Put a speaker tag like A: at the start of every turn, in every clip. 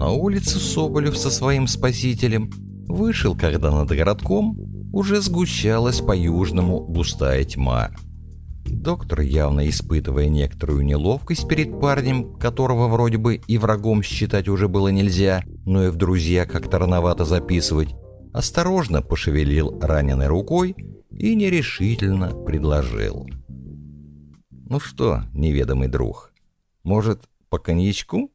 A: На улицу Соболев со своим спасителем вышел, когда над городком уже сгущалась по-южному густая тьма. Доктор, явно испытывая некоторую неловкость перед парнем, которого вроде бы и врагом считать уже было нельзя, но и в друзья как-то рановато записывать, осторожно пошевелил раненой рукой и нерешительно предложил. «Ну что, неведомый друг, может, по коньячку?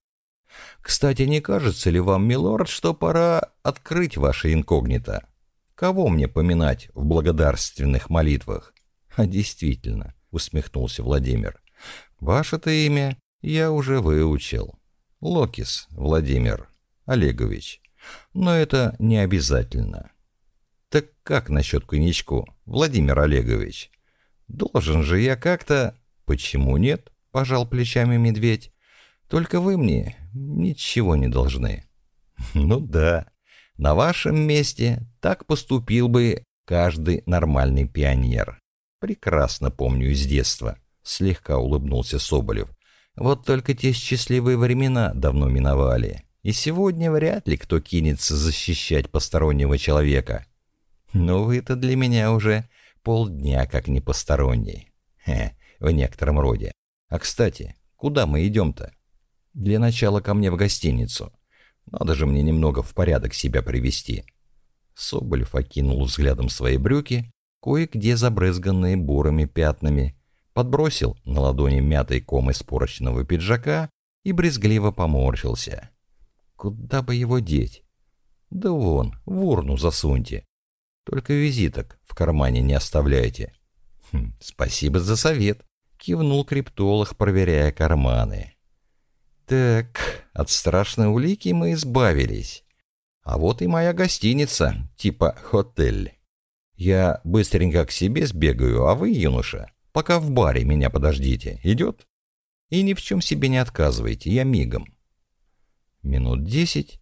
A: Кстати, не кажется ли вам, милорд, что пора открыть ваше инкогнито? Кого мне поминать в благодарственных молитвах? А действительно, усмехнулся Владимир. Ваше-то имя я уже выучил. Локис Владимир Олегович. Но это не обязательно. Так как насчет коньячку, Владимир Олегович? Должен же я как-то... Почему нет? Пожал плечами медведь. Только вы мне ничего не должны. Ну да, на вашем месте так поступил бы каждый нормальный пионер. Прекрасно помню из детства, слегка улыбнулся Соболев. Вот только те счастливые времена давно миновали. И сегодня вряд ли кто кинется защищать постороннего человека. Но вы-то для меня уже полдня как не посторонний. Хе, в некотором роде. А кстати, куда мы идем-то? Для начала ко мне в гостиницу. Надо же мне немного в порядок себя привести. Соболев окинул взглядом свои брюки, кое-где забрызганные бурыми пятнами, подбросил на ладони мятый ком из порочного пиджака и брезгливо поморщился. Куда бы его деть? Да вон, в урну засуньте. Только визиток в кармане не оставляйте. Хм, спасибо за совет, кивнул криптолог, проверяя карманы. Так, от страшной улики мы избавились. А вот и моя гостиница, типа хотель. Я быстренько к себе сбегаю, а вы, юноша, пока в баре меня подождите. Идет? И ни в чем себе не отказывайте, я мигом. Минут десять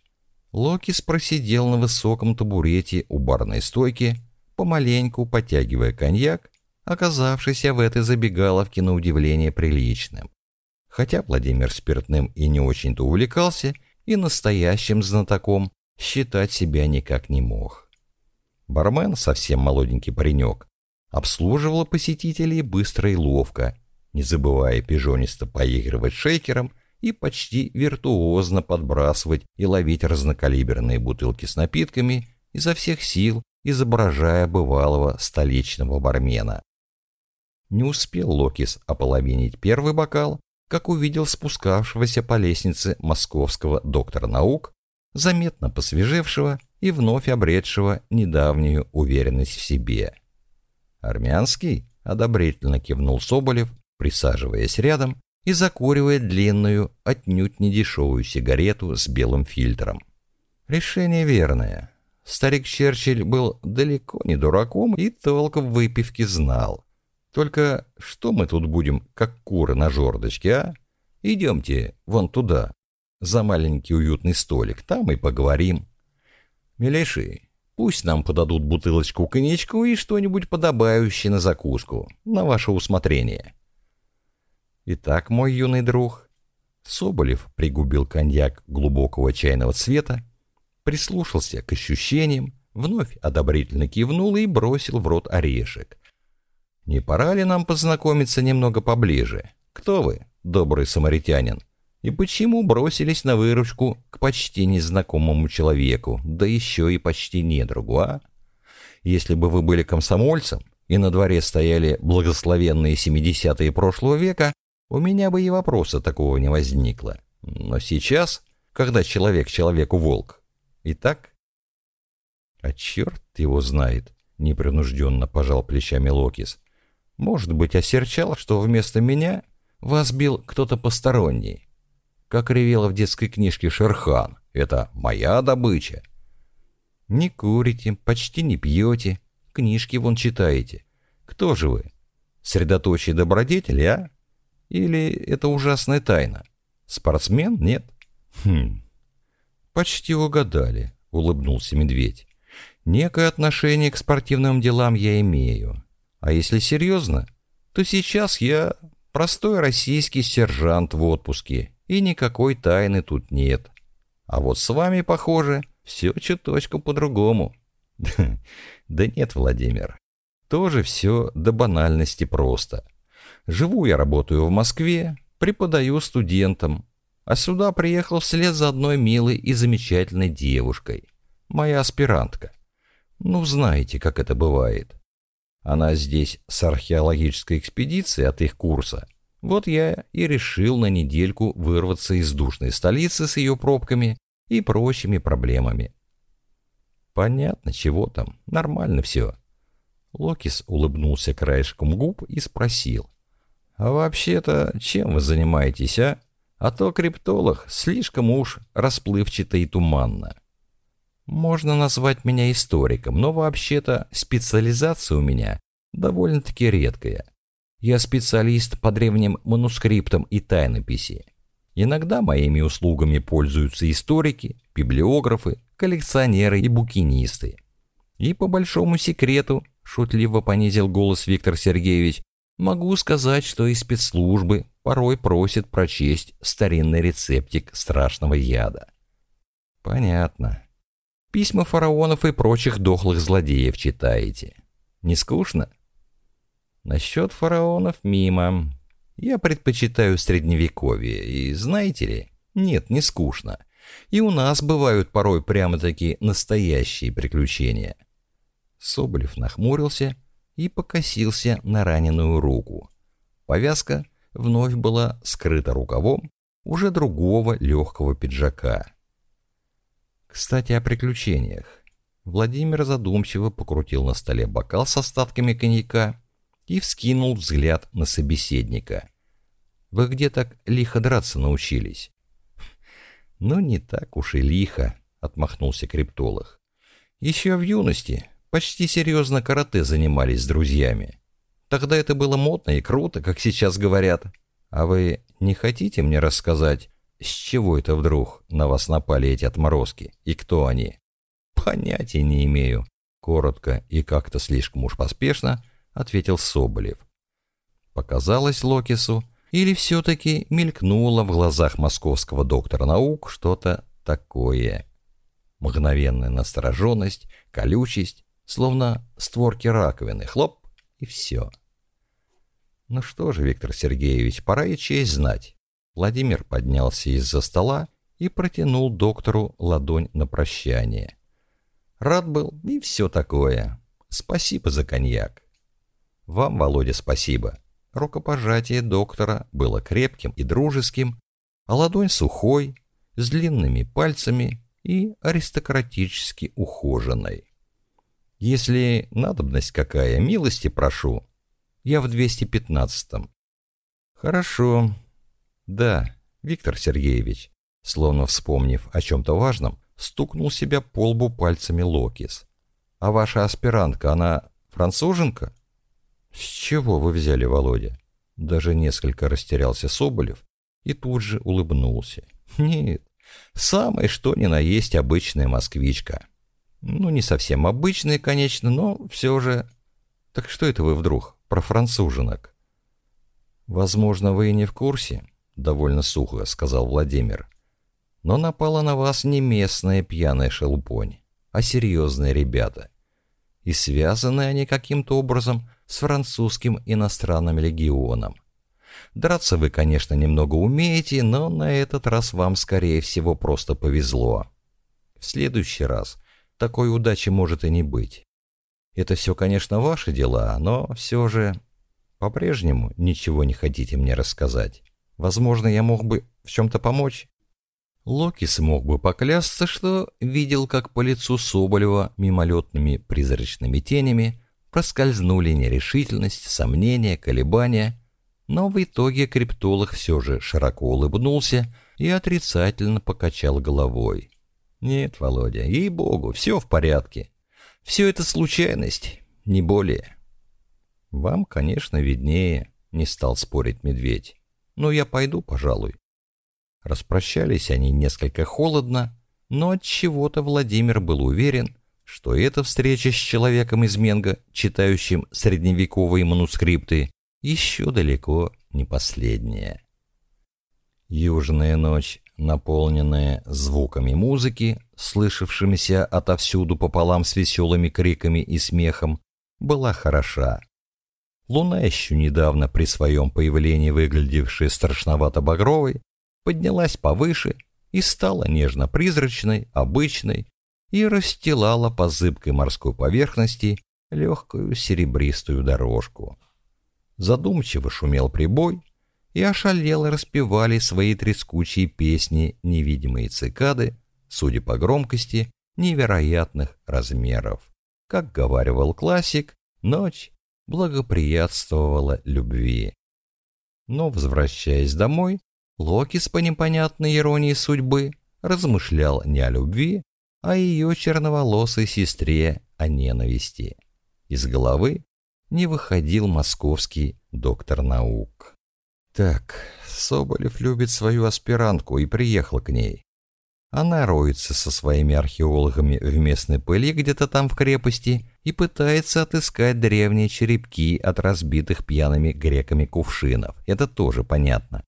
A: Локис просидел на высоком табурете у барной стойки, помаленьку потягивая коньяк, оказавшийся в этой забегаловке на удивление приличным. Хотя Владимир спиртным и не очень-то увлекался, и настоящим знатоком считать себя никак не мог. Бармен, совсем молоденький паренек, обслуживал посетителей быстро и ловко, не забывая пижонисто поигрывать шейкером и почти виртуозно подбрасывать и ловить разнокалиберные бутылки с напитками изо всех сил, изображая бывалого столичного бармена. Не успел Локис ополовинить первый бокал, как увидел спускавшегося по лестнице московского доктора наук, заметно посвежевшего и вновь обретшего недавнюю уверенность в себе. «Армянский?» — одобрительно кивнул Соболев, присаживаясь рядом и закуривая длинную, отнюдь не дешевую сигарету с белым фильтром. Решение верное. Старик Черчилль был далеко не дураком и толк в выпивке знал. Только что мы тут будем, как куры на жердочке, а? Идемте вон туда, за маленький уютный столик, там и поговорим. Милейший, пусть нам подадут бутылочку коньячку и что-нибудь подобающее на закуску, на ваше усмотрение. Итак, мой юный друг, Соболев пригубил коньяк глубокого чайного цвета, прислушался к ощущениям, вновь одобрительно кивнул и бросил в рот орешек. Не пора ли нам познакомиться немного поближе? Кто вы, добрый самаритянин? И почему бросились на выручку к почти незнакомому человеку, да еще и почти недругу, а? Если бы вы были комсомольцем, и на дворе стояли благословенные 70-е прошлого века, у меня бы и вопроса такого не возникло. Но сейчас, когда человек человеку волк, итак... А черт его знает, непринужденно пожал плечами Локис. Может быть, осерчал, что вместо меня вас бил кто-то посторонний. Как ревела в детской книжке Шерхан. Это моя добыча. Не курите, почти не пьете, книжки вон читаете. Кто же вы? Средоточие добродетели, а? Или это ужасная тайна? Спортсмен? Нет? Хм. Почти угадали, улыбнулся медведь. Некое отношение к спортивным делам я имею. А если серьезно, то сейчас я простой российский сержант в отпуске, и никакой тайны тут нет. А вот с вами, похоже, все чуточку по-другому. Да нет, Владимир, тоже все до банальности просто. Живу я работаю в Москве, преподаю студентам, а сюда приехал вслед за одной милой и замечательной девушкой, моя аспирантка. Ну, знаете, как это бывает. Она здесь с археологической экспедицией от их курса. Вот я и решил на недельку вырваться из душной столицы с ее пробками и прочими проблемами. Понятно, чего там, нормально все. Локис улыбнулся краешком губ и спросил. «А вообще-то чем вы занимаетесь, а? А то криптолог слишком уж расплывчато и туманно». Можно назвать меня историком, но вообще-то специализация у меня довольно-таки редкая. Я специалист по древним манускриптам и тайнописи. Иногда моими услугами пользуются историки, библиографы, коллекционеры и букинисты. И по большому секрету, шутливо понизил голос Виктор Сергеевич, могу сказать, что и спецслужбы порой просят прочесть старинный рецептик страшного яда. Понятно. Письма фараонов и прочих дохлых злодеев читаете. Не скучно? Насчет фараонов мимо. Я предпочитаю средневековье, и знаете ли, нет, не скучно. И у нас бывают порой прямо-таки настоящие приключения. Соболев нахмурился и покосился на раненую руку. Повязка вновь была скрыта рукавом уже другого легкого пиджака. Кстати, о приключениях. Владимир задумчиво покрутил на столе бокал с остатками коньяка и вскинул взгляд на собеседника. «Вы где так лихо драться научились?» «Ну, не так уж и лихо», — отмахнулся криптолог. «Еще в юности почти серьезно карате занимались с друзьями. Тогда это было модно и круто, как сейчас говорят. А вы не хотите мне рассказать, с чего это вдруг на вас напали эти отморозки? И кто они? Понятия не имею. Коротко и как-то слишком уж поспешно ответил Соболев. Показалось Локису, или все-таки мелькнуло в глазах московского доктора наук что-то такое. Мгновенная настороженность, колючесть, словно створки раковины, хлоп, и все. Ну что же, Виктор Сергеевич, пора и честь знать. Владимир поднялся из-за стола и протянул доктору ладонь на прощание. Рад был и все такое. Спасибо за коньяк. Вам, Володя, спасибо. Рукопожатие доктора было крепким и дружеским, а ладонь сухой, с длинными пальцами и аристократически ухоженной. Если надобность какая, милости прошу. Я в 215-м. Хорошо, «Да, Виктор Сергеевич», словно вспомнив о чем-то важном, стукнул себя по лбу пальцами Локис. «А ваша аспирантка, она француженка?» «С чего вы взяли, Володя?» Даже несколько растерялся Соболев и тут же улыбнулся. «Нет, самое что ни на есть обычная москвичка. Ну, не совсем обычная, конечно, но все же... Так что это вы вдруг про француженок?» «Возможно, вы и не в курсе, — довольно сухо сказал Владимир. «Но напала на вас не местная пьяная шелупонь, а серьезные ребята. И связаны они каким-то образом с французским иностранным легионом. Драться вы, конечно, немного умеете, но на этот раз вам, скорее всего, просто повезло. В следующий раз такой удачи может и не быть. Это все, конечно, ваши дела, но все же по-прежнему ничего не хотите мне рассказать. Возможно, я мог бы в чем-то помочь. Локи смог бы поклясться, что видел, как по лицу Соболева мимолетными призрачными тенями проскользнули нерешительность, сомнения, колебания, но в итоге криптолог все же широко улыбнулся и отрицательно покачал головой. «Нет, Володя, ей-богу, все в порядке. Все это случайность, не более». «Вам, конечно, виднее», — не стал спорить медведь. Но я пойду, пожалуй. Распрощались они несколько холодно, но от чего-то Владимир был уверен, что эта встреча с человеком из Менга, читающим средневековые манускрипты, еще далеко не последняя. Южная ночь наполненная звуками музыки, слышавшимися отовсюду пополам с веселыми криками и смехом, была хороша. Луна, еще недавно при своем появлении выглядевшая страшновато-багровой, поднялась повыше и стала нежно-призрачной, обычной, и расстилала по зыбкой морской поверхности легкую серебристую дорожку. Задумчиво шумел прибой, и ошалело распевали свои трескучие песни невидимые цикады, судя по громкости, невероятных размеров. Как говаривал классик, ночь благоприятствовала любви. Но, возвращаясь домой, Локис по непонятной иронии судьбы размышлял не о любви, а о ее черноволосой сестре о ненависти. Из головы не выходил московский доктор наук. Так, Соболев любит свою аспирантку и приехал к ней. Она роется со своими археологами в местной пыли где-то там в крепости и пытается отыскать древние черепки от разбитых пьяными греками кувшинов. Это тоже понятно.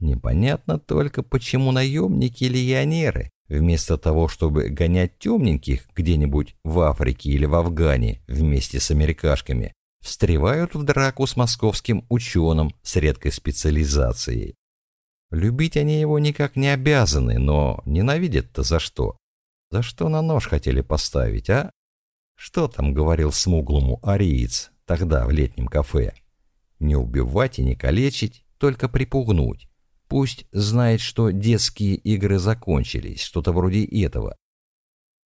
A: Непонятно только, почему наемники-легионеры, вместо того, чтобы гонять темненьких где-нибудь в Африке или в Афгане вместе с америкашками, встревают в драку с московским ученым с редкой специализацией. Любить они его никак не обязаны, но ненавидят-то за что? За что на нож хотели поставить, а? Что там говорил смуглому ариец тогда в летнем кафе? Не убивать и не калечить, только припугнуть. Пусть знает, что детские игры закончились, что-то вроде этого.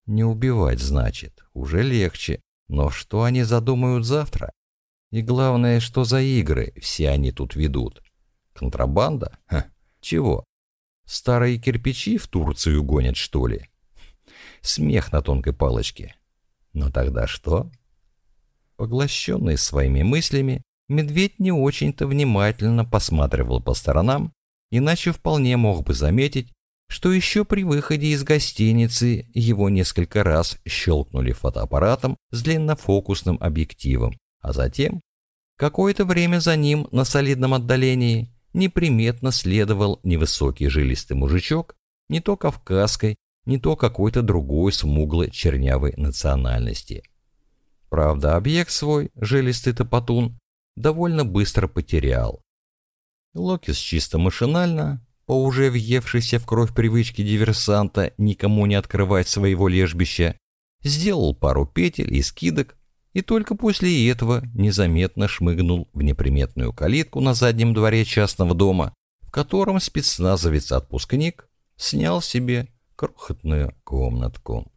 A: Не убивать, значит, уже легче. Но что они задумают завтра? И главное, что за игры все они тут ведут? Контрабанда? Ха, чего? Старые кирпичи в Турцию гонят, что ли? Смех на тонкой палочке. Но тогда что? Поглощенный своими мыслями, медведь не очень-то внимательно посматривал по сторонам, иначе вполне мог бы заметить, что еще при выходе из гостиницы его несколько раз щелкнули фотоаппаратом с длиннофокусным объективом, а затем какое-то время за ним на солидном отдалении неприметно следовал невысокий жилистый мужичок, не то кавказской, не то какой-то другой смуглой чернявой национальности. Правда, объект свой, жилистый топотун, довольно быстро потерял. Локис чисто машинально, по уже въевшейся в кровь привычке диверсанта никому не открывать своего лежбища, сделал пару петель и скидок, и только после этого незаметно шмыгнул в неприметную калитку на заднем дворе частного дома, в котором спецназовец-отпускник снял себе крохотную комнатку.